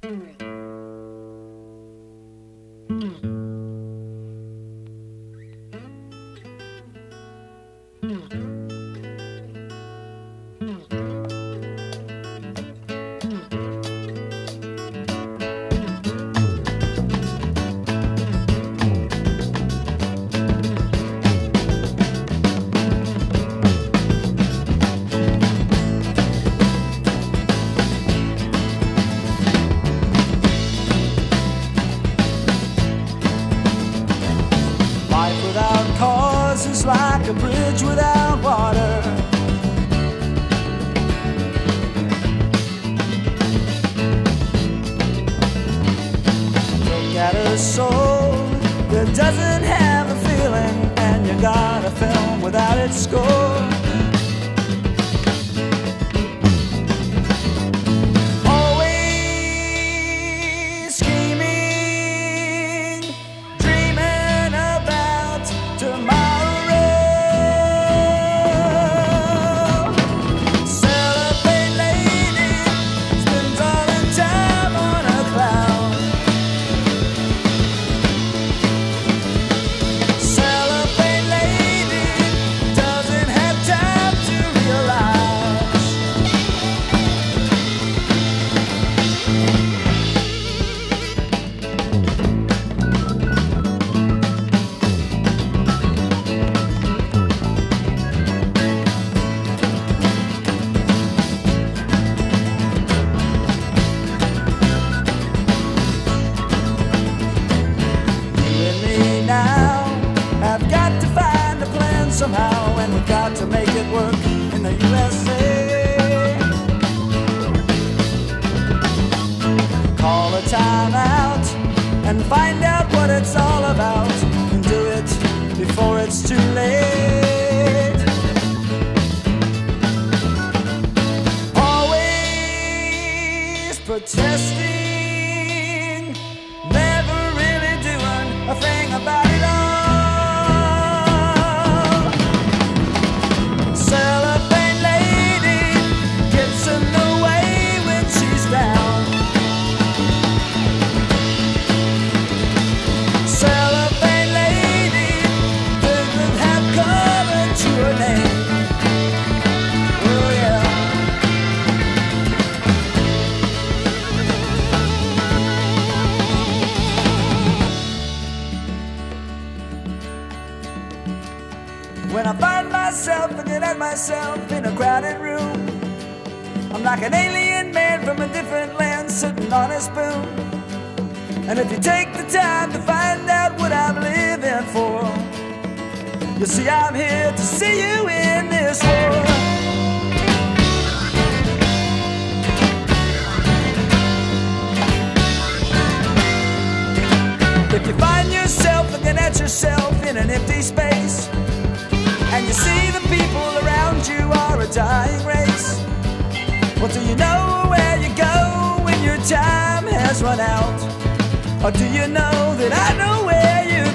Life like a bridge without water. Look at a soul that doesn't have a feeling, and you got a film without its score. Somehow, and we've got to make it work in the USA. Call a time out and find out what it's all about, and do it before it's too late. Always protesting, When I find myself looking at myself in a crowded room, I'm like an alien man from a different land sitting on a spoon. And if you take the time to find out what I'm living for, you'll see I'm here to see you in this war. If you find yourself looking at yourself in an empty space, you the people around you are a dying race. Well, do you know where you go when your time has run out? Or do you know that I know where